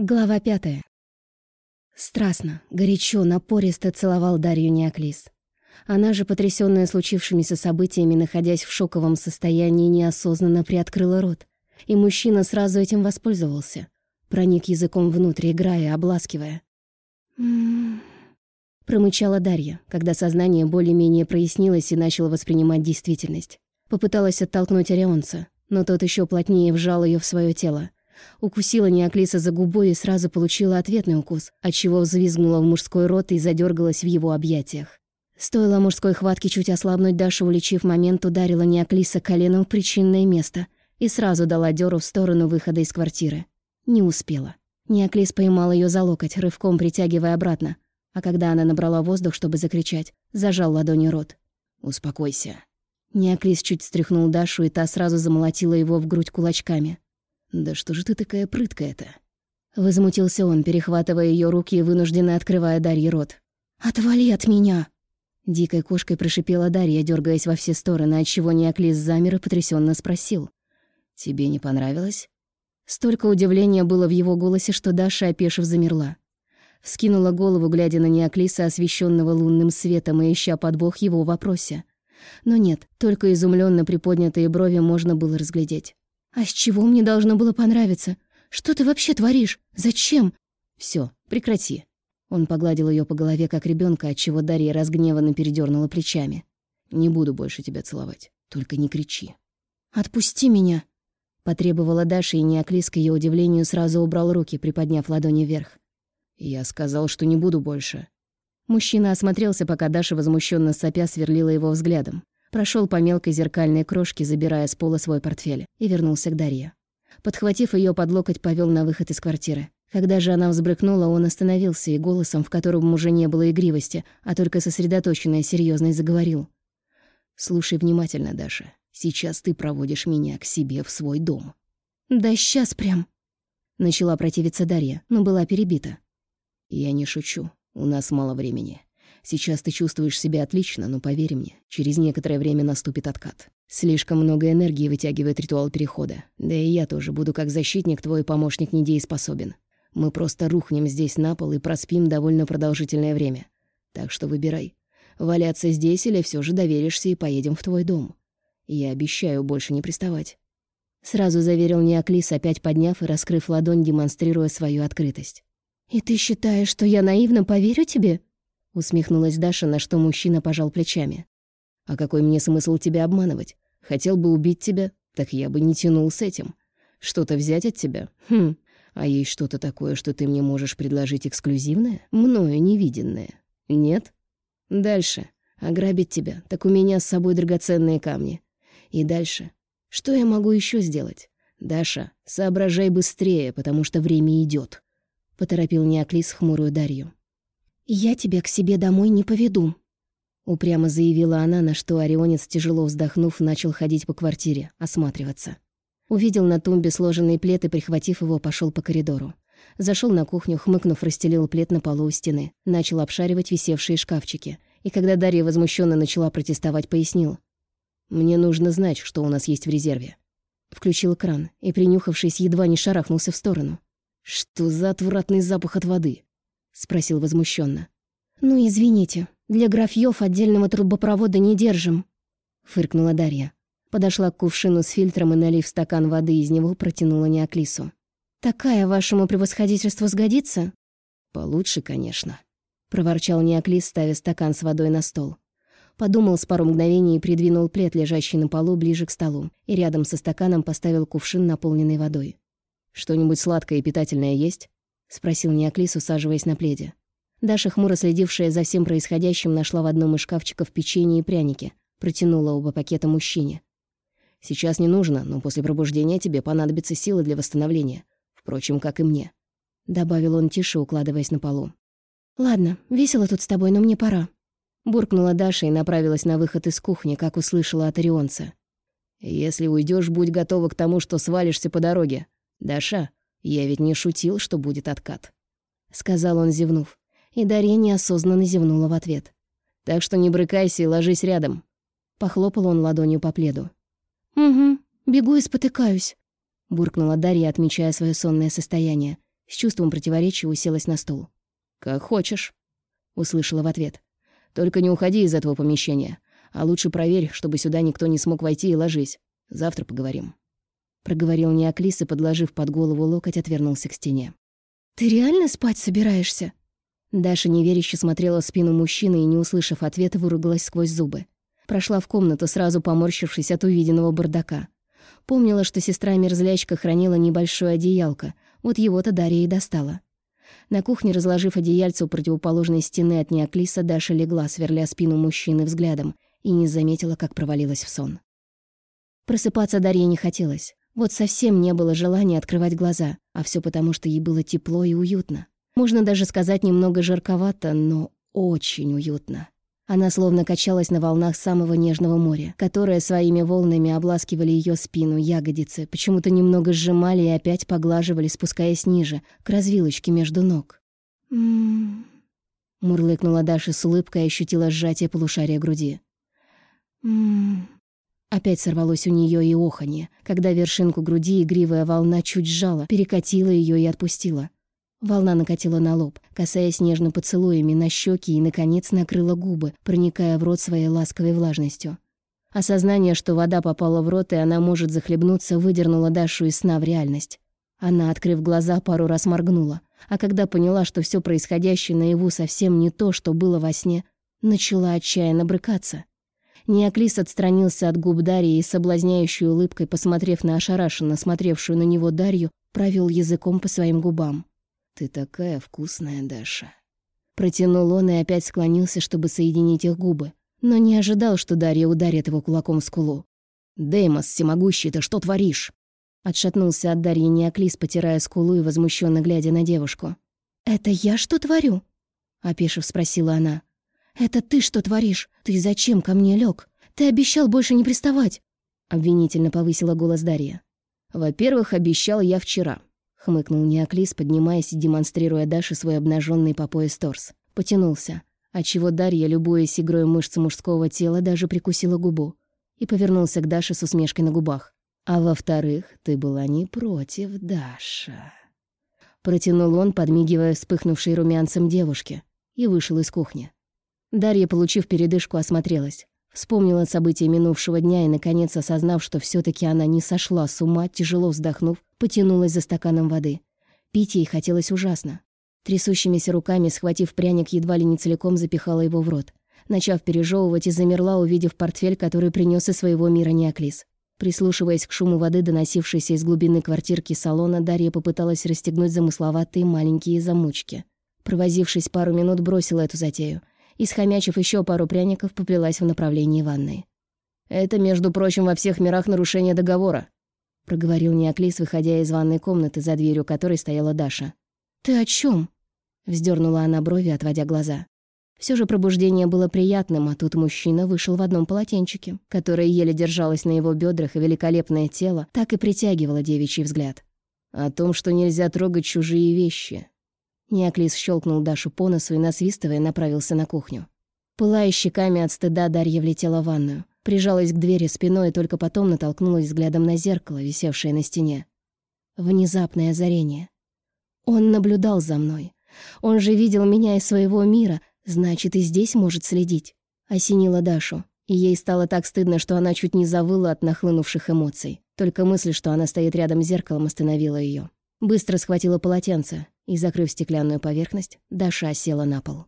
Глава пятая. Страстно, горячо, напористо целовал Дарью Неоклис. Она же, потрясённая случившимися событиями, находясь в шоковом состоянии, неосознанно приоткрыла рот. И мужчина сразу этим воспользовался. Проник языком внутрь, играя, обласкивая. «М-м-м», промычала Дарья, когда сознание более-менее прояснилось и начало воспринимать действительность. Попыталась оттолкнуть Орионца, но тот ещё плотнее вжал её в своё тело. Укусила Неоклиса за губу и сразу получила ответный укус, отчего взвизгнула в мужской рот и задергалась в его объятиях. Стоило мужской хватке чуть ослабнуть, Даша, уличив момент, ударила Неоклиса коленом в причинное место и сразу дала дёру в сторону выхода из квартиры. Не успела. Неоклис поймал ее за локоть, рывком притягивая обратно, а когда она набрала воздух, чтобы закричать, зажал ладонью рот. «Успокойся». Неоклис чуть стряхнул Дашу, и та сразу замолотила его в грудь кулачками. «Да что же ты такая прыткая-то?» Возмутился он, перехватывая ее руки и вынужденно открывая Дарье рот. «Отвали от меня!» Дикой кошкой прошипела Дарья, дергаясь во все стороны, отчего Неоклис замер и потрясенно спросил. «Тебе не понравилось?» Столько удивления было в его голосе, что Даша, опешив, замерла. Вскинула голову, глядя на Неоклиса, освещенного лунным светом, и ища подвох его в вопросе. Но нет, только изумленно приподнятые брови можно было разглядеть. «А с чего мне должно было понравиться? Что ты вообще творишь? Зачем?» Все, прекрати». Он погладил ее по голове, как ребенка, отчего Дарья разгневанно передернула плечами. «Не буду больше тебя целовать. Только не кричи». «Отпусти меня!» Потребовала Даша, и Неоклис, к ее удивлению, сразу убрал руки, приподняв ладони вверх. «Я сказал, что не буду больше». Мужчина осмотрелся, пока Даша, возмущенно сопя, сверлила его взглядом прошел по мелкой зеркальной крошке, забирая с пола свой портфель, и вернулся к Дарье. Подхватив ее под локоть, повел на выход из квартиры. Когда же она взбрыкнула, он остановился и голосом, в котором уже не было игривости, а только сосредоточенная серьезность, заговорил. «Слушай внимательно, Даша. Сейчас ты проводишь меня к себе в свой дом». «Да сейчас прям...» Начала противиться Дарья, но была перебита. «Я не шучу. У нас мало времени. Сейчас ты чувствуешь себя отлично, но поверь мне, через некоторое время наступит откат. Слишком много энергии вытягивает ритуал перехода. Да и я тоже буду как защитник твой помощник недееспособен. Мы просто рухнем здесь на пол и проспим довольно продолжительное время. Так что выбирай. Валяться здесь или все же доверишься и поедем в твой дом. Я обещаю больше не приставать. Сразу заверил Неоклис, опять подняв и раскрыв ладонь, демонстрируя свою открытость. «И ты считаешь, что я наивно поверю тебе?» Усмехнулась Даша, на что мужчина пожал плечами. «А какой мне смысл тебя обманывать? Хотел бы убить тебя, так я бы не тянул с этим. Что-то взять от тебя? Хм, а есть что-то такое, что ты мне можешь предложить эксклюзивное? Мною невиденное? Нет? Дальше. Ограбить тебя, так у меня с собой драгоценные камни. И дальше. Что я могу еще сделать? Даша, соображай быстрее, потому что время идет. Поторопил Неоклис хмурую Дарью. «Я тебя к себе домой не поведу», — упрямо заявила она, на что Орионец, тяжело вздохнув, начал ходить по квартире, осматриваться. Увидел на тумбе сложенный плед и, прихватив его, пошел по коридору. Зашел на кухню, хмыкнув, расстелил плед на полу у стены, начал обшаривать висевшие шкафчики. И когда Дарья возмущенно начала протестовать, пояснил. «Мне нужно знать, что у нас есть в резерве». Включил кран и, принюхавшись, едва не шарахнулся в сторону. «Что за отвратный запах от воды?» — спросил возмущенно. «Ну, извините, для графьев отдельного трубопровода не держим», — фыркнула Дарья. Подошла к кувшину с фильтром и, налив стакан воды из него, протянула Неоклису. «Такая вашему превосходительству сгодится?» «Получше, конечно», — проворчал Неоклис, ставя стакан с водой на стол. Подумал с пару мгновений и придвинул плед, лежащий на полу, ближе к столу, и рядом со стаканом поставил кувшин, наполненный водой. «Что-нибудь сладкое и питательное есть?» — спросил Неоклис, усаживаясь на пледе. Даша, хмуро следившая за всем происходящим, нашла в одном из шкафчиков печенье и пряники, протянула оба пакета мужчине. «Сейчас не нужно, но после пробуждения тебе понадобится силы для восстановления. Впрочем, как и мне», — добавил он тише, укладываясь на полу. «Ладно, весело тут с тобой, но мне пора», — буркнула Даша и направилась на выход из кухни, как услышала от Орионца. «Если уйдешь, будь готова к тому, что свалишься по дороге. Даша, «Я ведь не шутил, что будет откат», — сказал он, зевнув. И Дарья неосознанно зевнула в ответ. «Так что не брыкайся и ложись рядом». Похлопал он ладонью по пледу. «Угу, бегу и спотыкаюсь», — буркнула Дарья, отмечая свое сонное состояние. С чувством противоречия уселась на стул. «Как хочешь», — услышала в ответ. «Только не уходи из этого помещения. А лучше проверь, чтобы сюда никто не смог войти и ложись. Завтра поговорим». Проговорил Неоклис и, подложив под голову локоть, отвернулся к стене. «Ты реально спать собираешься?» Даша неверяще смотрела в спину мужчины и, не услышав ответа, выругалась сквозь зубы. Прошла в комнату, сразу поморщившись от увиденного бардака. Помнила, что сестра-мерзлячка хранила небольшое одеялко, вот его-то Дарья и достала. На кухне, разложив одеяльце у противоположной стены от Неоклиса, Даша легла, сверля спину мужчины взглядом, и не заметила, как провалилась в сон. Просыпаться Дарье не хотелось. Вот совсем не было желания открывать глаза, а все потому, что ей было тепло и уютно. Можно даже сказать немного жарковато, но очень уютно. Она словно качалась на волнах самого нежного моря, которые своими волнами обласкивали ее спину, ягодицы, почему-то немного сжимали и опять поглаживали, спускаясь ниже, к развилочке между ног. «М-м-м», мурлыкнула Даша с улыбкой и ощутила сжатие полушария груди. «М-м-м». Опять сорвалось у нее и оханье, когда вершинку груди игривая волна чуть сжала, перекатила ее и отпустила. Волна накатила на лоб, касаясь нежно поцелуями на щеки и, наконец, накрыла губы, проникая в рот своей ласковой влажностью. Осознание, что вода попала в рот, и она может захлебнуться, выдернуло Дашу из сна в реальность. Она, открыв глаза, пару раз моргнула, а когда поняла, что все происходящее наяву совсем не то, что было во сне, начала отчаянно брыкаться. Неоклис отстранился от губ Дарьи и, соблазняющей улыбкой, посмотрев на ошарашенно смотревшую на него Дарью, провел языком по своим губам. «Ты такая вкусная, Даша». Протянул он и опять склонился, чтобы соединить их губы, но не ожидал, что Дарья ударит его кулаком в скулу. «Деймос, всемогущий, ты что творишь?» Отшатнулся от Дарьи Неоклис, потирая скулу и возмущенно глядя на девушку. «Это я что творю?» — опешив спросила она. «Это ты что творишь? Ты зачем ко мне лег? Ты обещал больше не приставать!» Обвинительно повысила голос Дарья. «Во-первых, обещал я вчера хмыкнул Неоклис, поднимаясь и демонстрируя Даше свой обнаженный по пояс торс. Потянулся, отчего Дарья, любуясь игрой мышц мужского тела, даже прикусила губу и повернулся к Даше с усмешкой на губах. «А во-вторых, ты была не против, Даша». Протянул он, подмигивая вспыхнувшей румянцем девушке, и вышел из кухни. Дарья, получив передышку, осмотрелась. Вспомнила события минувшего дня и, наконец, осознав, что все таки она не сошла с ума, тяжело вздохнув, потянулась за стаканом воды. Пить ей хотелось ужасно. Трясущимися руками, схватив пряник, едва ли не целиком запихала его в рот. Начав пережевывать и замерла, увидев портфель, который принес из своего мира Неоклис. Прислушиваясь к шуму воды, доносившейся из глубины квартирки салона, Дарья попыталась расстегнуть замысловатые маленькие замочки. Провозившись пару минут, бросила эту затею — и, схомячив еще пару пряников, поплелась в направлении ванной. «Это, между прочим, во всех мирах нарушение договора», — проговорил Неоклис, выходя из ванной комнаты, за дверью которой стояла Даша. «Ты о чем? вздернула она брови, отводя глаза. Все же пробуждение было приятным, а тут мужчина вышел в одном полотенчике, которое еле держалось на его бедрах, и великолепное тело так и притягивало девичий взгляд. «О том, что нельзя трогать чужие вещи», Неоклис щелкнул Дашу по носу и, насвистывая, направился на кухню. Пылая щеками от стыда, Дарья влетела в ванную. Прижалась к двери спиной и только потом натолкнулась взглядом на зеркало, висевшее на стене. Внезапное озарение. Он наблюдал за мной. Он же видел меня из своего мира, значит, и здесь может следить. Осенила Дашу, и ей стало так стыдно, что она чуть не завыла от нахлынувших эмоций. Только мысль, что она стоит рядом с зеркалом, остановила ее. Быстро схватила полотенце, и, закрыв стеклянную поверхность, Даша села на пол.